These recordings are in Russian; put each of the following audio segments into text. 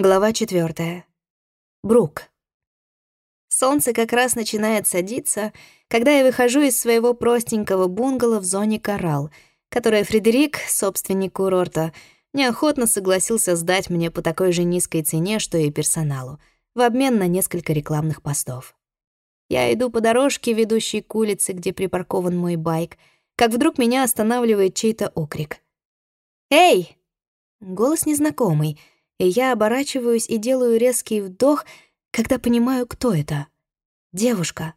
Глава четвертая. Брук. Солнце как раз начинает садиться, когда я выхожу из своего простенького бунгало в зоне «Коралл», которое Фредерик, собственник курорта, неохотно согласился сдать мне по такой же низкой цене, что и персоналу, в обмен на несколько рекламных постов. Я иду по дорожке, ведущей к улице, где припаркован мой байк, как вдруг меня останавливает чей-то окрик. «Эй!» Голос незнакомый — и я оборачиваюсь и делаю резкий вдох, когда понимаю, кто это. Девушка.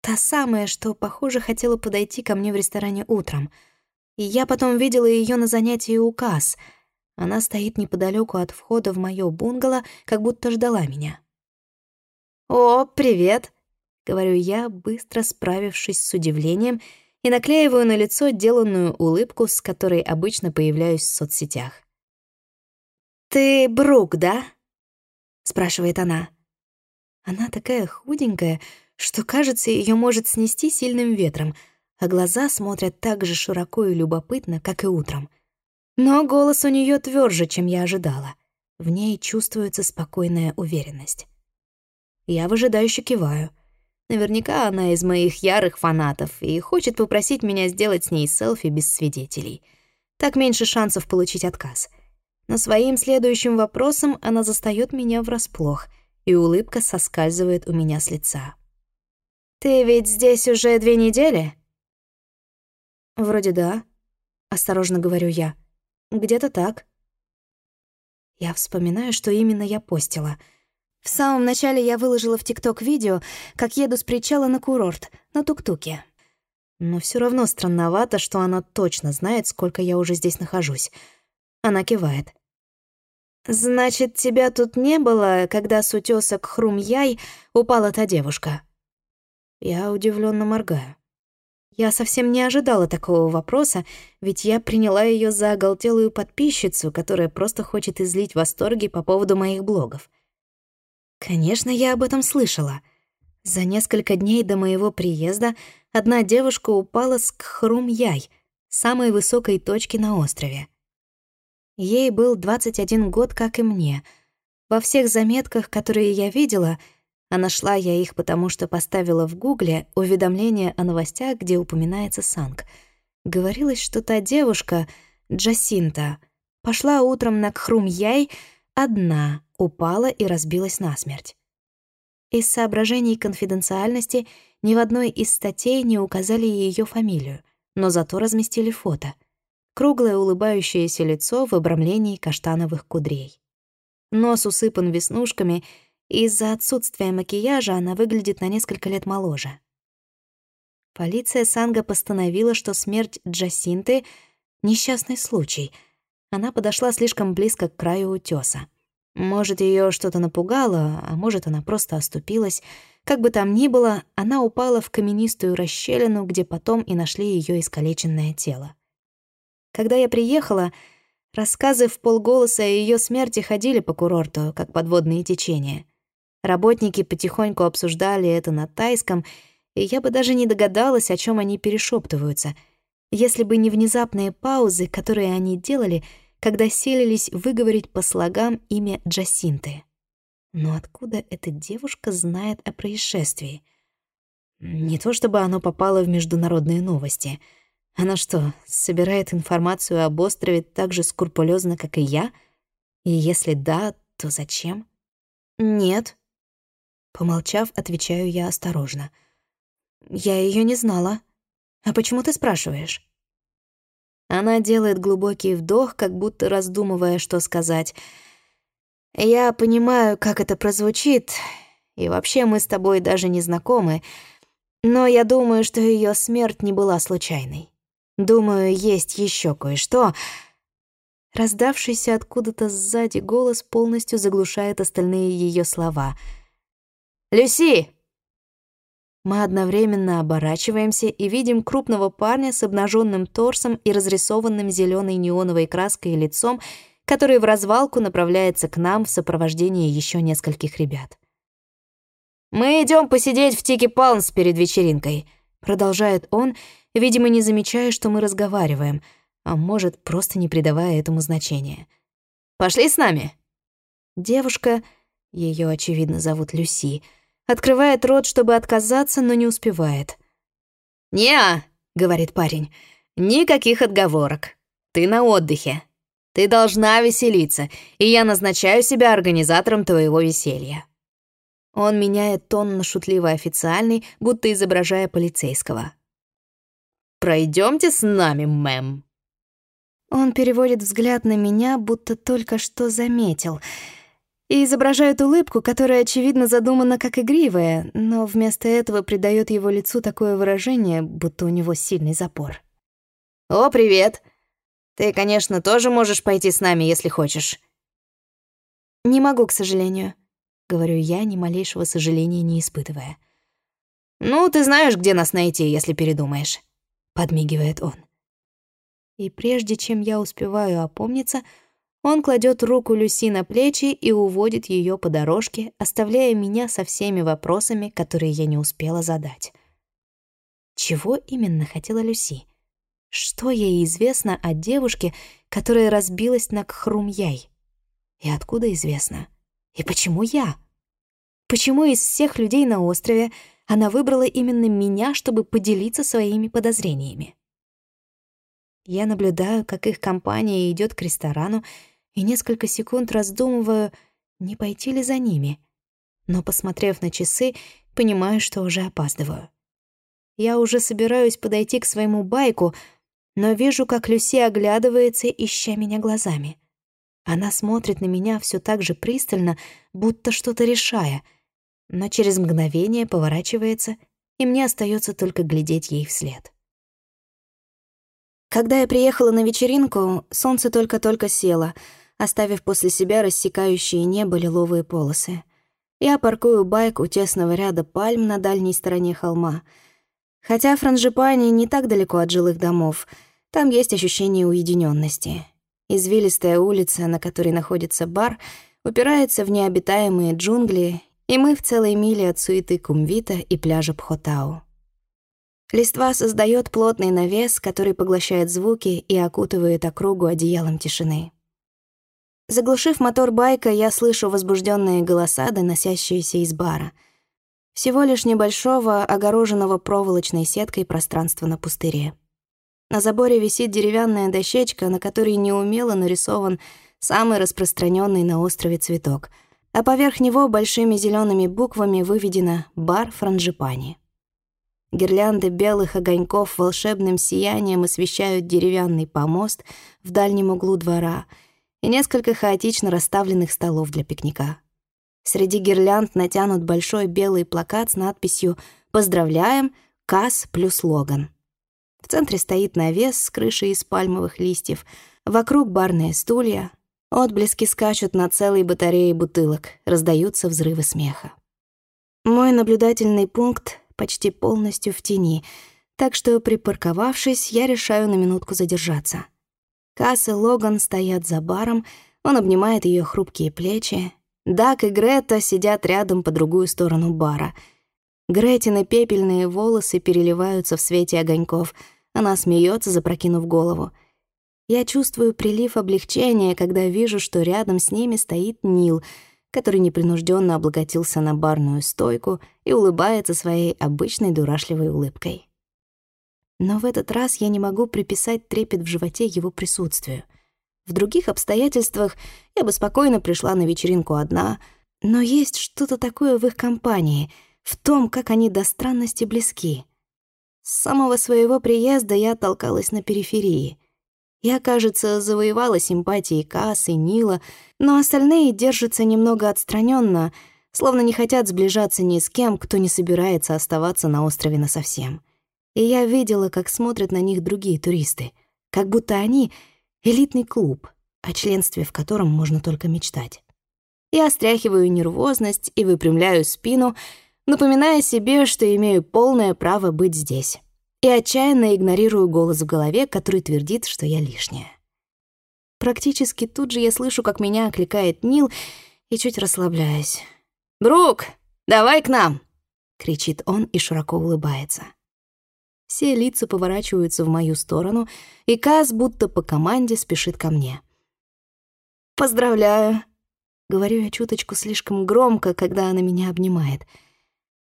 Та самая, что, похоже, хотела подойти ко мне в ресторане утром. И я потом видела ее на занятии у касс. Она стоит неподалеку от входа в моё бунгало, как будто ждала меня. «О, привет!» — говорю я, быстро справившись с удивлением, и наклеиваю на лицо деланную улыбку, с которой обычно появляюсь в соцсетях. «Ты Брук, да?» — спрашивает она. Она такая худенькая, что, кажется, ее может снести сильным ветром, а глаза смотрят так же широко и любопытно, как и утром. Но голос у нее тверже, чем я ожидала. В ней чувствуется спокойная уверенность. Я выжидающе киваю. Наверняка она из моих ярых фанатов и хочет попросить меня сделать с ней селфи без свидетелей. Так меньше шансов получить отказ — но своим следующим вопросом она застаёт меня врасплох, и улыбка соскальзывает у меня с лица. «Ты ведь здесь уже две недели?» «Вроде да», — осторожно говорю я. «Где-то так». Я вспоминаю, что именно я постила. В самом начале я выложила в ТикТок видео, как еду с причала на курорт, на тук-туке. Но всё равно странновато, что она точно знает, сколько я уже здесь нахожусь. Она кивает. «Значит, тебя тут не было, когда с утёсок Хрумьяй упала та девушка?» Я удивлённо моргаю. Я совсем не ожидала такого вопроса, ведь я приняла её за оголтелую подписчицу, которая просто хочет излить восторги по поводу моих блогов. Конечно, я об этом слышала. За несколько дней до моего приезда одна девушка упала с Кхрум-Яй, самой высокой точки на острове. Ей был 21 год, как и мне. Во всех заметках, которые я видела, а нашла я их, потому что поставила в Гугле уведомление о новостях, где упоминается Санг. Говорилось, что та девушка, Джасинта, пошла утром на Кхрум-Яй одна, упала и разбилась насмерть. Из соображений конфиденциальности ни в одной из статей не указали ее фамилию, но зато разместили фото — круглое улыбающееся лицо в обрамлении каштановых кудрей. Нос усыпан веснушками, и из-за отсутствия макияжа она выглядит на несколько лет моложе. Полиция Санга постановила, что смерть Джасинты — несчастный случай. Она подошла слишком близко к краю утёса. Может, её что-то напугало, а может, она просто оступилась. Как бы там ни было, она упала в каменистую расщелину, где потом и нашли её искалеченное тело. Когда я приехала, рассказы в полголоса о ее смерти ходили по курорту, как подводные течения. Работники потихоньку обсуждали это на тайском, и я бы даже не догадалась, о чем они перешептываются, если бы не внезапные паузы, которые они делали, когда селились выговорить по слогам имя Джасинты. Но откуда эта девушка знает о происшествии? Не то чтобы оно попало в международные новости — она что, собирает информацию об острове так же скрупулезно, как и я? И если да, то зачем? Нет. Помолчав, отвечаю я осторожно. Я ее не знала. А почему ты спрашиваешь? Она делает глубокий вдох, как будто раздумывая, что сказать. Я понимаю, как это прозвучит, и вообще мы с тобой даже не знакомы, но я думаю, что ее смерть не была случайной. Думаю, есть еще кое-что. Раздавшийся откуда-то сзади голос полностью заглушает остальные ее слова. «Люси!» Мы одновременно оборачиваемся и видим крупного парня с обнаженным торсом и разрисованным зеленой неоновой краской лицом, который в развалку направляется к нам в сопровождении еще нескольких ребят. «Мы идем посидеть в Тики Палмс перед вечеринкой», — продолжает он, — видимо, не замечая, что мы разговариваем, а может, просто не придавая этому значения. «Пошли с нами?» Девушка, ее очевидно зовут Люси, открывает рот, чтобы отказаться, но не успевает. «Не-а», говорит парень, — «никаких отговорок. Ты на отдыхе. Ты должна веселиться, и я назначаю себя организатором твоего веселья». Он меняет тон на шутливо официальный, будто изображая полицейского. «Пройдемте с нами, мэм». Он переводит взгляд на меня, будто только что заметил, и изображает улыбку, которая, очевидно, задумана как игривая, но вместо этого придает его лицу такое выражение, будто у него сильный запор. «О, привет! Ты, конечно, тоже можешь пойти с нами, если хочешь». «Не могу, к сожалению», — говорю я, ни малейшего сожаления не испытывая. «Ну, ты знаешь, где нас найти, если передумаешь», — подмигивает он. И прежде чем я успеваю опомниться, он кладет руку Люси на плечи и уводит ее по дорожке, оставляя меня со всеми вопросами, которые я не успела задать. Чего именно хотела Люси? Что ей известно о девушке, которая разбилась на Кхрумьяй? И откуда известно? И почему я? Почему из всех людей на острове она выбрала именно меня, чтобы поделиться своими подозрениями? Я наблюдаю, как их компания идет к ресторану, и несколько секунд раздумываю, не пойти ли за ними. Но, посмотрев на часы, понимаю, что уже опаздываю. Я уже собираюсь подойти к своему байку, но вижу, как Люси оглядывается, ища меня глазами. Она смотрит на меня все так же пристально, будто что-то решая, но через мгновение поворачивается, и мне остается только глядеть ей вслед. Когда я приехала на вечеринку, солнце только-только село, оставив после себя рассекающие небо лиловые полосы. Я паркую байк у тесного ряда пальм на дальней стороне холма. Хотя Франжипани не так далеко от жилых домов, там есть ощущение уединенности. Извилистая улица, на которой находится бар, упирается в необитаемые джунгли, и мы в целой миле от суеты Кумвита и пляжа Пхотау. Листва создает плотный навес, который поглощает звуки и окутывает округу одеялом тишины. Заглушив мотор байка, я слышу возбужденные голоса, доносящиеся из бара. Всего лишь небольшого, огороженного проволочной сеткой пространства на пустыре. На заборе висит деревянная дощечка, на которой неумело нарисован самый распространенный на острове цветок, а поверх него большими зелеными буквами выведено «Бар Франжипани». Гирлянды белых огоньков волшебным сиянием освещают деревянный помост в дальнем углу двора и несколько хаотично расставленных столов для пикника. Среди гирлянд натянут большой белый плакат с надписью «Поздравляем! Касс плюс Логан». В центре стоит навес с крышей из пальмовых листьев, вокруг барные стулья, отблески скачут на целой батарее бутылок, раздаются взрывы смеха. Мой наблюдательный пункт почти полностью в тени, так что, припарковавшись, я решаю на минутку задержаться. Касс и Логан стоят за баром, он обнимает ее хрупкие плечи. Дак и Грета сидят рядом по другую сторону бара. Гретины пепельные волосы переливаются в свете огоньков. Она смеется, запрокинув голову. Я чувствую прилив облегчения, когда вижу, что рядом с ними стоит Нил — который непринужденно облаготился на барную стойку и улыбается своей обычной дурашливой улыбкой. Но в этот раз я не могу приписать трепет в животе его присутствию. В других обстоятельствах я бы спокойно пришла на вечеринку одна, но есть что-то такое в их компании, в том, как они до странности близки. С самого своего приезда я толкалась на периферии — я, кажется, завоевала симпатии Касс и Нила, но остальные держатся немного отстраненно, словно не хотят сближаться ни с кем, кто не собирается оставаться на острове насовсем. И я видела, как смотрят на них другие туристы, как будто они — элитный клуб, о членстве в котором можно только мечтать. Я стряхиваю нервозность и выпрямляю спину, напоминая себе, что имею полное право быть здесь и отчаянно игнорирую голос в голове, который твердит, что я лишняя. Практически тут же я слышу, как меня окликает Нил, и чуть расслабляюсь. «Брук, давай к нам!» — кричит он и широко улыбается. Все лица поворачиваются в мою сторону, и Каз будто по команде спешит ко мне. «Поздравляю!» Говорю я чуточку слишком громко, когда она меня обнимает.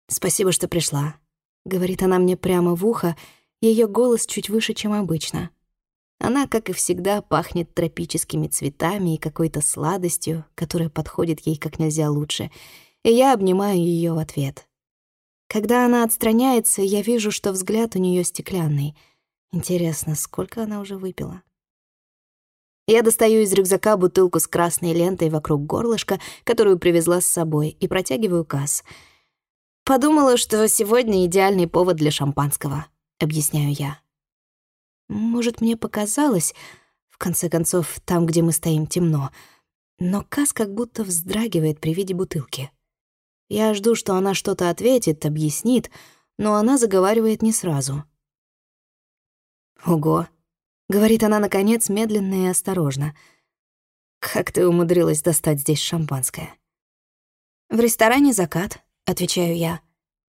«Спасибо, что пришла», — говорит она мне прямо в ухо, ее голос чуть выше, чем обычно. Она, как и всегда, пахнет тропическими цветами и какой-то сладостью, которая подходит ей как нельзя лучше, и я обнимаю ее в ответ. Когда она отстраняется, я вижу, что взгляд у нее стеклянный. Интересно, сколько она уже выпила? Я достаю из рюкзака бутылку с красной лентой вокруг горлышка, которую привезла с собой, и протягиваю касс. «Подумала, что сегодня идеальный повод для шампанского», — объясняю я. Может, мне показалось, в конце концов, там, где мы стоим, темно, но Кас как будто вздрагивает при виде бутылки. Я жду, что она что-то ответит, объяснит, но она заговаривает не сразу. «Ого, Говорит она, наконец, медленно и осторожно. «Как ты умудрилась достать здесь шампанское?» «В ресторане «Закат», — отвечаю я.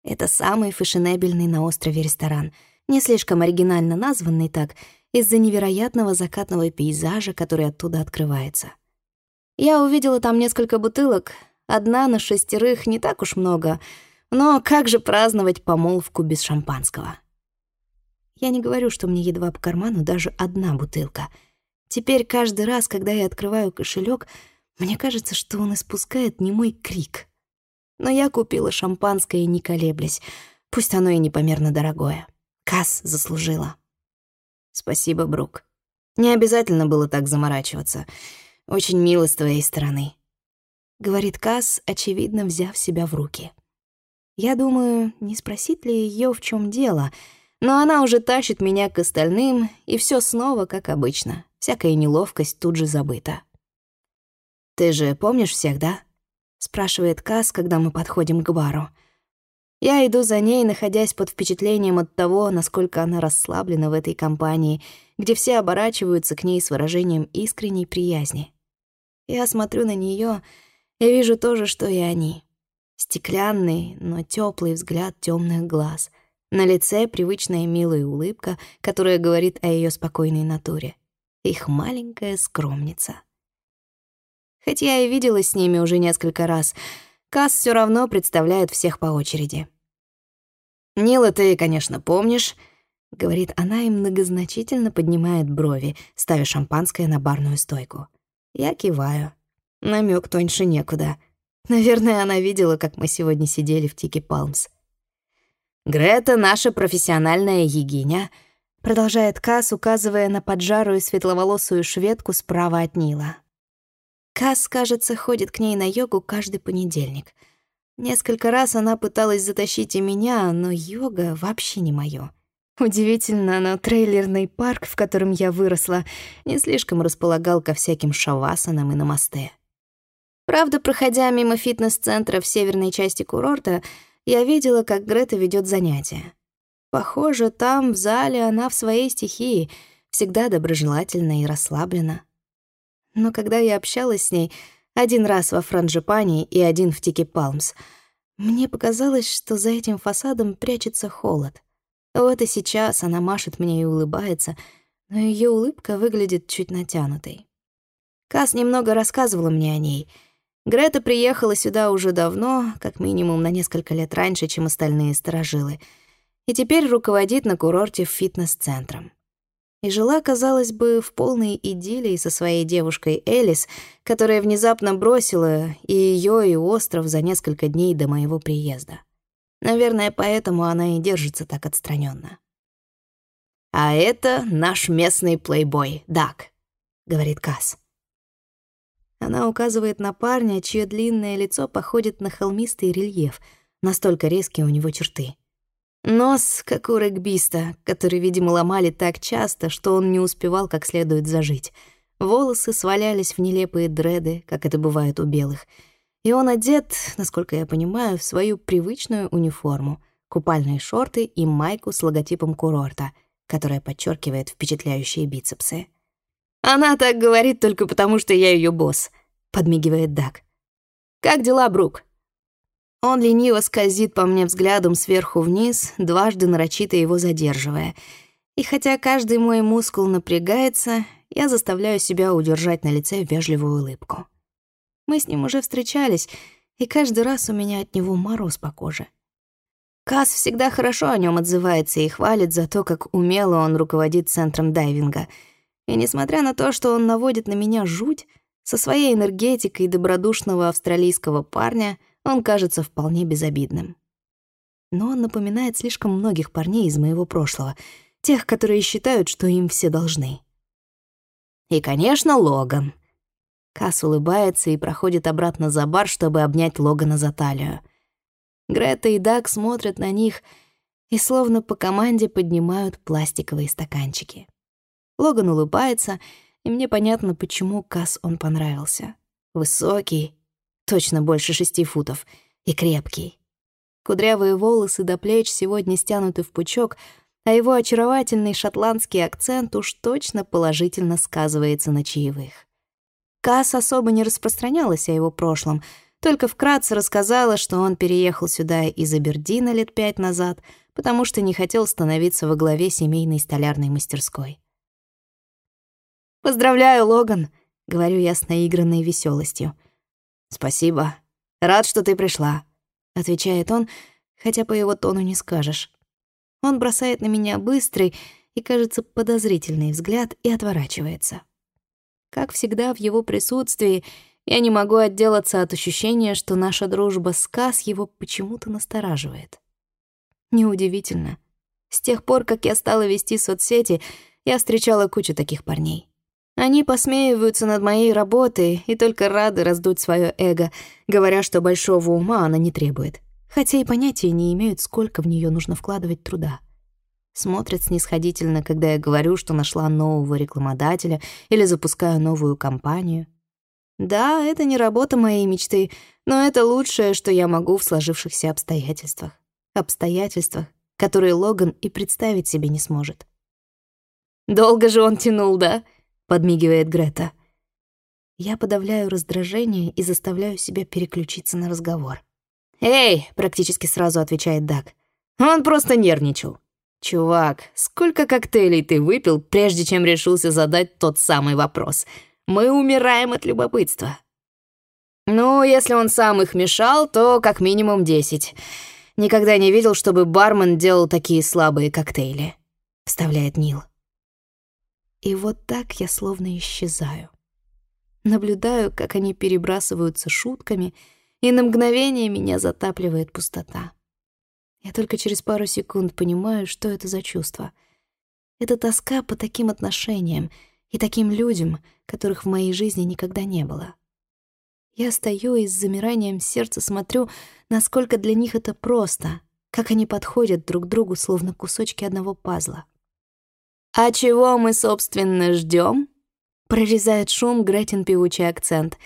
Это самый фешенебельный на острове ресторан, не слишком оригинально названный так, из-за невероятного закатного пейзажа, который оттуда открывается. Я увидела там несколько бутылок, одна на шестерых не так уж много, но как же праздновать помолвку без шампанского? Я не говорю, что мне едва по карману даже одна бутылка. Теперь каждый раз, когда я открываю кошелек, мне кажется, что он испускает немой крик. Но я купила шампанское, не колеблясь. Пусть оно и непомерно дорогое. Касс заслужила. Спасибо, Брук. Не обязательно было так заморачиваться. Очень мило с твоей стороны. Говорит Касс, очевидно, взяв себя в руки. Я думаю, не спросить ли ее, в чем дело — но она уже тащит меня к остальным, и все снова как обычно. Всякая неловкость тут же забыта. «Ты же помнишь всех, да?» — спрашивает Кас, когда мы подходим к бару. Я иду за ней, находясь под впечатлением от того, насколько она расслаблена в этой компании, где все оборачиваются к ней с выражением искренней приязни. Я смотрю на нее и вижу то же, что и они. Стеклянный, но теплый взгляд темных глаз — на лице привычная милая улыбка, которая говорит о ее спокойной натуре. Их маленькая скромница. Хоть я и виделась с ними уже несколько раз, Касс все равно представляет всех по очереди. «Нила ты, конечно, помнишь», — говорит она и многозначительно поднимает брови, ставя шампанское на барную стойку. Я киваю. Намек тоньше некуда. Наверное, она видела, как мы сегодня сидели в Тики Палмс. «Грета — наша профессиональная егиня», — продолжает Касс, указывая на поджарую светловолосую шведку справа от Нила. Касс, кажется, ходит к ней на йогу каждый понедельник. Несколько раз она пыталась затащить и меня, но йога вообще не моё. Удивительно, но трейлерный парк, в котором я выросла, не слишком располагал ко всяким шавасанам и намасте. Правда, проходя мимо фитнес-центра в северной части курорта, я видела, как Грета ведет занятия. Похоже, там, в зале, она в своей стихии, всегда доброжелательна и расслаблена. Но когда я общалась с ней один раз во Франджипане и один в Тики Палмс, мне показалось, что за этим фасадом прячется холод. Вот и сейчас она машет мне и улыбается, но ее улыбка выглядит чуть натянутой. Кас немного рассказывала мне о ней — Грета приехала сюда уже давно, как минимум на несколько лет раньше, чем остальные сторожилы, и теперь руководит на курорте фитнес-центром. И жила, казалось бы, в полной идиллии со своей девушкой Элис, которая внезапно бросила и ее, и остров за несколько дней до моего приезда. Наверное, поэтому она и держится так отстраненно. «А это наш местный плейбой, Дак», — говорит Касс. Она указывает на парня, чье длинное лицо походит на холмистый рельеф, настолько резкие у него черты. Нос, как у регбиста, который, видимо, ломали так часто, что он не успевал как следует зажить. Волосы свалялись в нелепые дреды, как это бывает у белых. И он одет, насколько я понимаю, в свою привычную униформу — купальные шорты и майку с логотипом курорта, которая подчеркивает впечатляющие бицепсы. «Она так говорит только потому, что я ее босс», — подмигивает Дак. «Как дела, Брук?» Он лениво скользит по мне взглядом сверху вниз, дважды нарочито его задерживая. И хотя каждый мой мускул напрягается, я заставляю себя удержать на лице вежливую улыбку. Мы с ним уже встречались, и каждый раз у меня от него мороз по коже. Кас всегда хорошо о нем отзывается и хвалит за то, как умело он руководит центром дайвинга. И несмотря на то, что он наводит на меня жуть, со своей энергетикой добродушного австралийского парня он кажется вполне безобидным. Но он напоминает слишком многих парней из моего прошлого, тех, которые считают, что им все должны. И, конечно, Логан. Кас улыбается и проходит обратно за бар, чтобы обнять Логана за талию. Грета и Даг смотрят на них и словно по команде поднимают пластиковые стаканчики. Логан улыбается, и мне понятно, почему Кас он понравился. Высокий, точно больше шести футов, и крепкий. Кудрявые волосы до плеч сегодня стянуты в пучок, а его очаровательный шотландский акцент уж точно положительно сказывается на чаевых. Кас особо не распространялась о его прошлом, только вкратце рассказала, что он переехал сюда из Абердина лет пять назад, потому что не хотел становиться во главе семейной столярной мастерской. «Поздравляю, Логан», — говорю я с наигранной веселостью. «Спасибо. Рад, что ты пришла», — отвечает он, хотя по его тону не скажешь. Он бросает на меня быстрый и, кажется, подозрительный взгляд и отворачивается. Как всегда в его присутствии я не могу отделаться от ощущения, что наша дружба с Кас его почему-то настораживает. Неудивительно. С тех пор, как я стала вести соцсети, я встречала кучу таких парней. Они посмеиваются над моей работой и только рады раздуть свое эго, говоря, что большого ума она не требует, хотя и понятия не имеют, сколько в нее нужно вкладывать труда. Смотрят снисходительно, когда я говорю, что нашла нового рекламодателя или запускаю новую компанию. Да, это не работа моей мечты, но это лучшее, что я могу в сложившихся обстоятельствах. Обстоятельствах, которые Логан и представить себе не сможет. «Долго же он тянул, да?» — подмигивает Грета. Я подавляю раздражение и заставляю себя переключиться на разговор. «Эй!» — практически сразу отвечает Даг. «Он просто нервничал. Чувак, сколько коктейлей ты выпил, прежде чем решился задать тот самый вопрос? Мы умираем от любопытства». «Ну, если он сам их мешал, то как минимум десять. Никогда не видел, чтобы бармен делал такие слабые коктейли», — вставляет Нил. И вот так я словно исчезаю. Наблюдаю, как они перебрасываются шутками, и на мгновение меня затапливает пустота. Я только через пару секунд понимаю, что это за чувство. Это тоска по таким отношениям и таким людям, которых в моей жизни никогда не было. Я стою и с замиранием сердца смотрю, насколько для них это просто, как они подходят друг другу, словно кусочки одного пазла. «А чего мы, собственно, ждем? прорезает шум Гретин певучий акцент.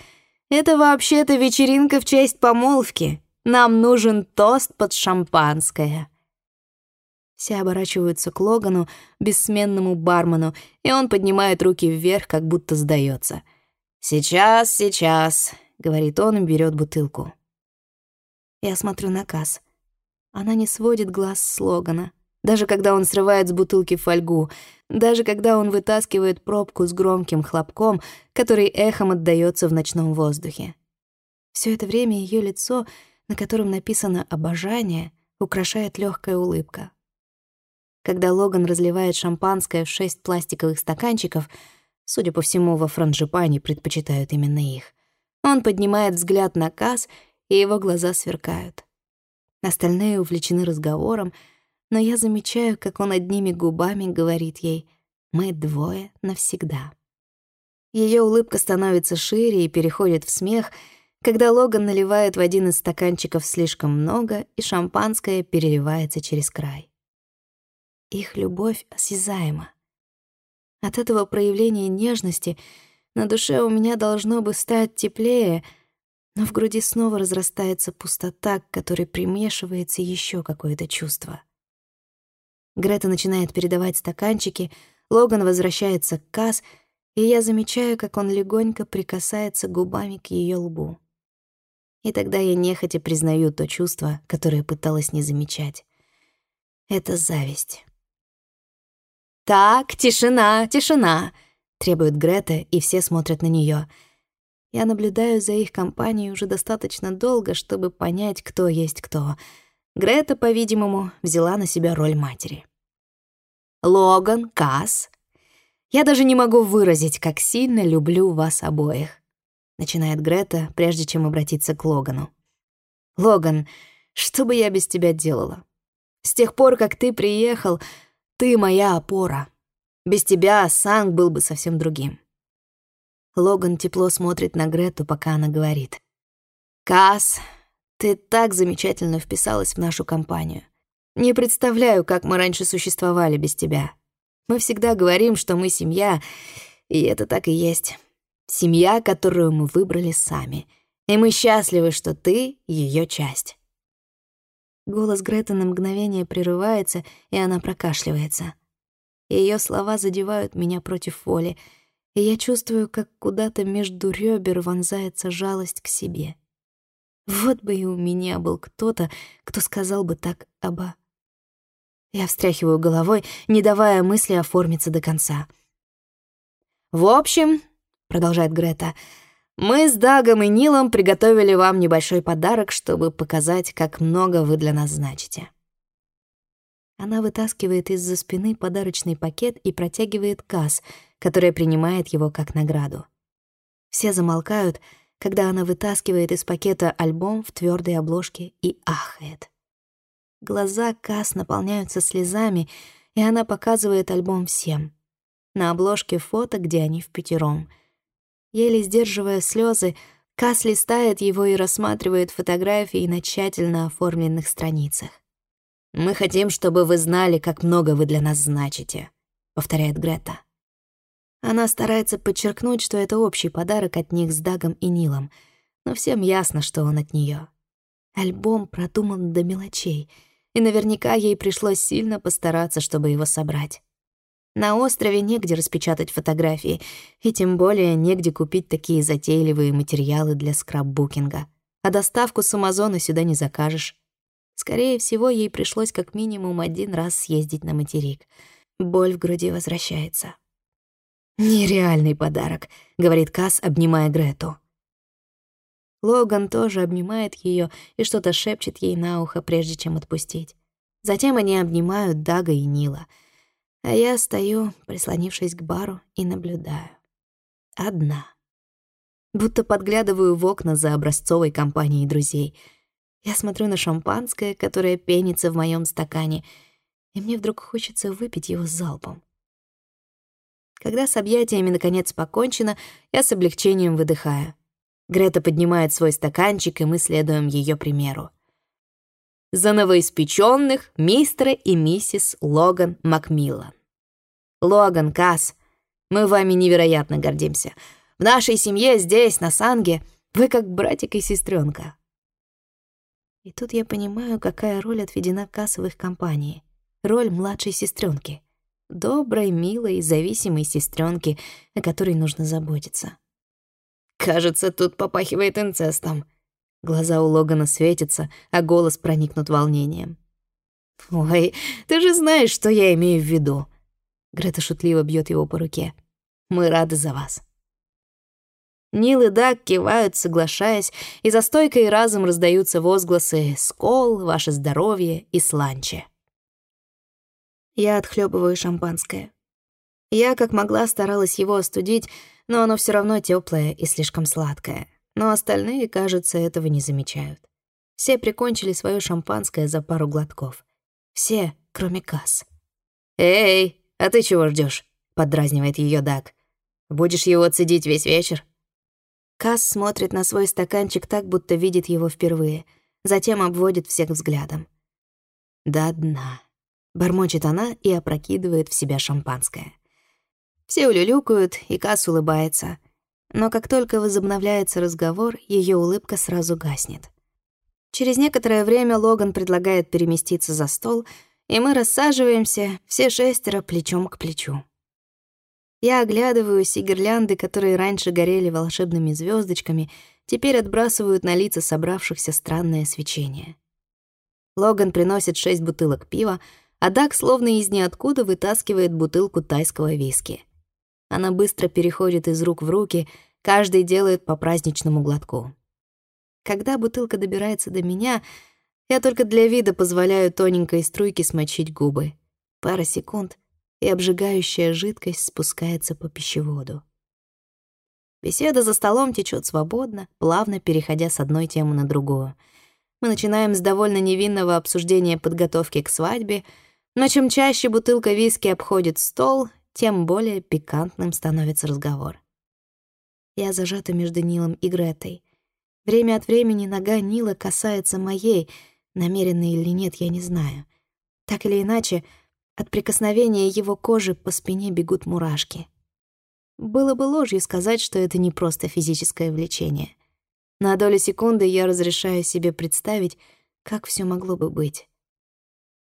«Это вообще-то вечеринка в честь помолвки. Нам нужен тост под шампанское». Все оборачиваются к Логану, бессменному бармену, и он поднимает руки вверх, как будто сдается. «Сейчас, сейчас», — говорит он и берет бутылку. Я смотрю на Касс. Она не сводит глаз с Логана даже когда он срывает с бутылки фольгу, даже когда он вытаскивает пробку с громким хлопком, который эхом отдаётся в ночном воздухе. Всё это время её лицо, на котором написано «обожание», украшает лёгкая улыбка. Когда Логан разливает шампанское в шесть пластиковых стаканчиков, судя по всему, во франжипане предпочитают именно их, он поднимает взгляд на Касс, и его глаза сверкают. Остальные увлечены разговором, но я замечаю, как он одними губами говорит ей «Мы двое навсегда». Ее улыбка становится шире и переходит в смех, когда Логан наливает в один из стаканчиков слишком много, и шампанское переливается через край. Их любовь осязаема. От этого проявления нежности на душе у меня должно бы стать теплее, но в груди снова разрастается пустота, к которой примешивается еще какое-то чувство. Грета начинает передавать стаканчики, Логан возвращается к Касс, и я замечаю, как он легонько прикасается губами к ее лбу. И тогда я нехотя признаю то чувство, которое пыталась не замечать. Это зависть. «Так, тишина, тишина!» — требует Грета, и все смотрят на нее. Я наблюдаю за их компанией уже достаточно долго, чтобы понять, кто есть кто. Грета, по-видимому, взяла на себя роль матери. Логан, Касс. Я даже не могу выразить, как сильно люблю вас обоих. Начинает Грета, прежде чем обратиться к Логану. Логан, что бы я без тебя делала? С тех пор, как ты приехал, ты моя опора. Без тебя Санг был бы совсем другим. Логан тепло смотрит на Грету, пока она говорит. «Касс, ты так замечательно вписалась в нашу компанию. Не представляю, как мы раньше существовали без тебя. Мы всегда говорим, что мы семья, и это так и есть. Семья, которую мы выбрали сами. И мы счастливы, что ты — ее часть». Голос Греты на мгновение прерывается, и она прокашливается. Ее слова задевают меня против воли — и я чувствую, как куда-то между ребер вонзается жалость к себе. Вот бы и у меня был кто-то, кто сказал бы так оба. Я встряхиваю головой, не давая мысли оформиться до конца. «В общем», — продолжает Грета, — «мы с Дагом и Нилом приготовили вам небольшой подарок, чтобы показать, как много вы для нас значите». Она вытаскивает из-за спины подарочный пакет и протягивает Касс, которая принимает его как награду. Все замолкают, когда она вытаскивает из пакета альбом в твердой обложке и ахает. Глаза Касс наполняются слезами, и она показывает альбом всем. На обложке фото, где они в пятером. Еле сдерживая слезы, Касс листает его и рассматривает фотографии на тщательно оформленных страницах. «Мы хотим, чтобы вы знали, как много вы для нас значите», — повторяет Грета. Она старается подчеркнуть, что это общий подарок от них с Дагом и Нилом, но всем ясно, что он от нее. Альбом продуман до мелочей, и наверняка ей пришлось сильно постараться, чтобы его собрать. На острове негде распечатать фотографии, и тем более негде купить такие затейливые материалы для скраббукинга. А доставку с Амазона сюда не закажешь. Скорее всего, ей пришлось как минимум один раз съездить на материк. Боль в груди возвращается. «Нереальный подарок», — говорит Касс, обнимая Грету. Логан тоже обнимает ее и что-то шепчет ей на ухо, прежде чем отпустить. Затем они обнимают Дага и Нила. А я стою, прислонившись к бару, и наблюдаю. Одна. Будто подглядываю в окна за образцовой компанией друзей — я смотрю на шампанское, которое пенится в моем стакане, и мне вдруг хочется выпить его залпом. Когда с объятиями наконец покончено, я с облегчением выдыхаю. Грета поднимает свой стаканчик, и мы следуем ее примеру. За новоиспеченных мистера и миссис Логан Макмиллан. Логан, Касс, мы вами невероятно гордимся. В нашей семье здесь, на Санге, вы как братик и сестренка. И тут я понимаю, какая роль отведена кассовых компаний. Роль младшей сестренки, Доброй, милой, зависимой сестренки, о которой нужно заботиться. «Кажется, тут попахивает инцестом». Глаза у Логана светятся, а голос проникнут волнением. «Ой, ты же знаешь, что я имею в виду». Грета шутливо бьет его по руке. «Мы рады за вас». Нил и Даг кивают, соглашаясь, и за стойкой разом раздаются возгласы «Скол», «Ваше здоровье» и «Сланче». Я отхлебываю шампанское. Я, как могла, старалась его остудить, но оно все равно теплое и слишком сладкое. Но остальные, кажется, этого не замечают. Все прикончили свое шампанское за пару глотков. Все, кроме Касс. «Эй, а ты чего ждешь? поддразнивает ее Даг. «Будешь его цедить весь вечер?» Касс смотрит на свой стаканчик так, будто видит его впервые, затем обводит всех взглядом. «До дна», — бормочет она и опрокидывает в себя шампанское. Все улюлюкают, и Касс улыбается. Но как только возобновляется разговор, ее улыбка сразу гаснет. Через некоторое время Логан предлагает переместиться за стол, и мы рассаживаемся, все шестеро плечом к плечу. Я оглядываюсь, и гирлянды, которые раньше горели волшебными звездочками, теперь отбрасывают на лица собравшихся странное свечение. Логан приносит шесть бутылок пива, а Дак словно из ниоткуда вытаскивает бутылку тайского виски. Она быстро переходит из рук в руки, каждый делает по праздничному глотку. Когда бутылка добирается до меня, я только для вида позволяю тоненькой струйке смочить губы. Пара секунд, и обжигающая жидкость спускается по пищеводу. Беседа за столом течет свободно, плавно переходя с одной темы на другую. Мы начинаем с довольно невинного обсуждения подготовки к свадьбе, но чем чаще бутылка виски обходит стол, тем более пикантным становится разговор. Я зажата между Нилом и Гретой. Время от времени нога Нила касается моей, намеренно или нет, я не знаю. Так или иначе, от прикосновения его кожи по спине бегут мурашки. Было бы ложью сказать, что это не просто физическое влечение. На долю секунды я разрешаю себе представить, как все могло бы быть.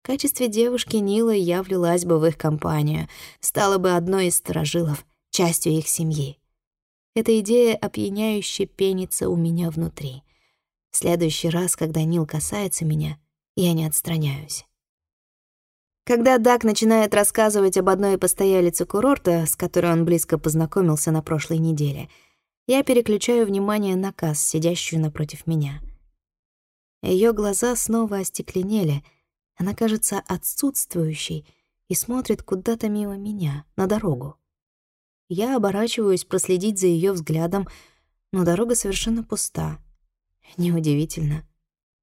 В качестве девушки Нила я влилась бы в их компанию, стала бы одной из сторожилов, частью их семьи. Эта идея опьяняюще пенится у меня внутри. В следующий раз, когда Нил касается меня, я не отстраняюсь. Когда Дак начинает рассказывать об одной постоялице курорта, с которой он близко познакомился на прошлой неделе, я переключаю внимание на Касс, сидящую напротив меня. Ее глаза снова остекленели, она кажется отсутствующей и смотрит куда-то мимо меня, на дорогу. Я оборачиваюсь проследить за ее взглядом, но дорога совершенно пуста. Неудивительно.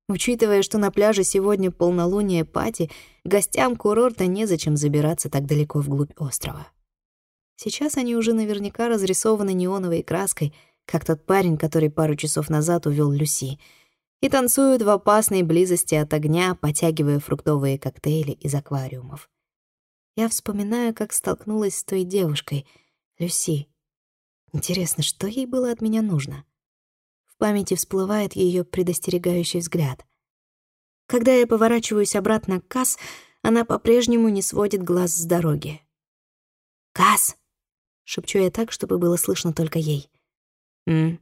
Учитывая, что на пляже сегодня полнолуние пати, гостям курорта незачем забираться так далеко вглубь острова. Сейчас они уже наверняка разрисованы неоновой краской, как тот парень, который пару часов назад увел Люси, и танцуют в опасной близости от огня, потягивая фруктовые коктейли из аквариумов. Я вспоминаю, как столкнулась с той девушкой, Люси. Интересно, что ей было от меня нужно? В памяти всплывает ее предостерегающий взгляд. Когда я поворачиваюсь обратно к Касс, она по-прежнему не сводит глаз с дороги. «Касс!» — шепчу я так, чтобы было слышно только ей. «М?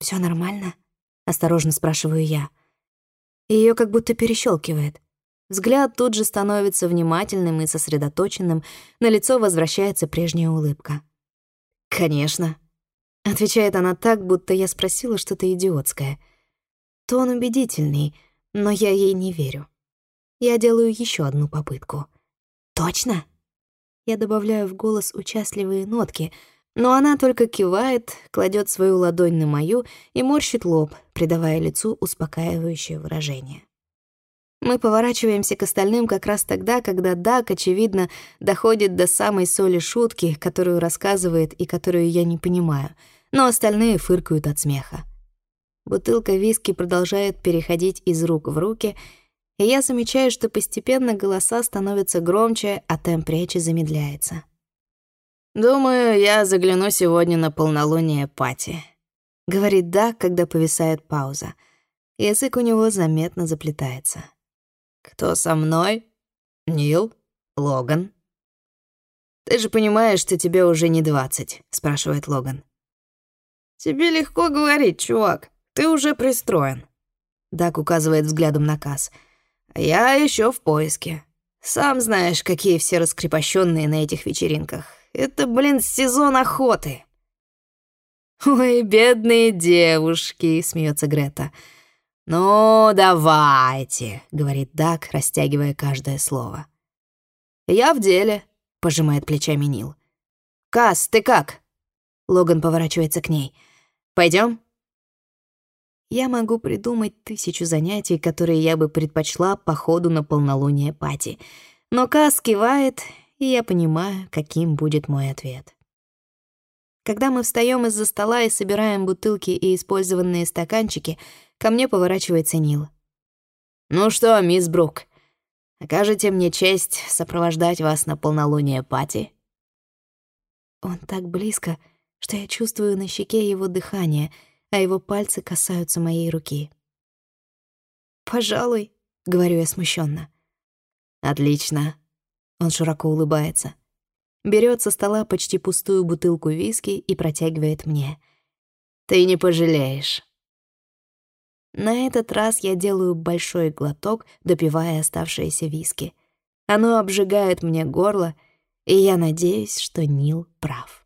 Всё нормально?» — осторожно спрашиваю я. Ее как будто перещелкивает. Взгляд тут же становится внимательным и сосредоточенным, на лицо возвращается прежняя улыбка. «Конечно», Отвечает она так, будто я спросила что-то идиотское. Тон убедительный, но я ей не верю. Я делаю еще одну попытку. «Точно?» Я добавляю в голос участливые нотки, но она только кивает, кладет свою ладонь на мою и морщит лоб, придавая лицу успокаивающее выражение. Мы поворачиваемся к остальным как раз тогда, когда Дак, очевидно, доходит до самой соли шутки, которую рассказывает и которую я не понимаю — но остальные фыркают от смеха. Бутылка виски продолжает переходить из рук в руки, и я замечаю, что постепенно голоса становятся громче, а темп речи замедляется. «Думаю, я загляну сегодня на полнолуние Пати», — говорит Да, когда повисает пауза. Язык у него заметно заплетается. «Кто со мной? Нил? Логан?» «Ты же понимаешь, что тебе уже не двадцать?» — спрашивает Логан. «Тебе легко говорить, чувак. Ты уже пристроен». Дак указывает взглядом на Касс. «Я еще в поиске. Сам знаешь, какие все раскрепощенные на этих вечеринках. Это, блин, сезон охоты». «Ой, бедные девушки», — смеется Грета. «Ну, давайте», — говорит Дак, растягивая каждое слово. «Я в деле», — пожимает плечами Нил. «Касс, ты как?» Логан поворачивается к ней. Пойдем? Я могу придумать тысячу занятий, которые я бы предпочла по ходу на полнолуние пати. Но Кас кивает, и я понимаю, каким будет мой ответ. Когда мы встаем из-за стола и собираем бутылки и использованные стаканчики, ко мне поворачивается Нил. «Ну что, мисс Брук, окажете мне честь сопровождать вас на полнолуние пати?» Он так близко, что я чувствую на щеке его дыхание, а его пальцы касаются моей руки. «Пожалуй», — говорю я смущенно. «Отлично». Он широко улыбается. Берет со стола почти пустую бутылку виски и протягивает мне. «Ты не пожалеешь». На этот раз я делаю большой глоток, допивая оставшиеся виски. Оно обжигает мне горло, и я надеюсь, что Нил прав.